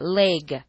leg.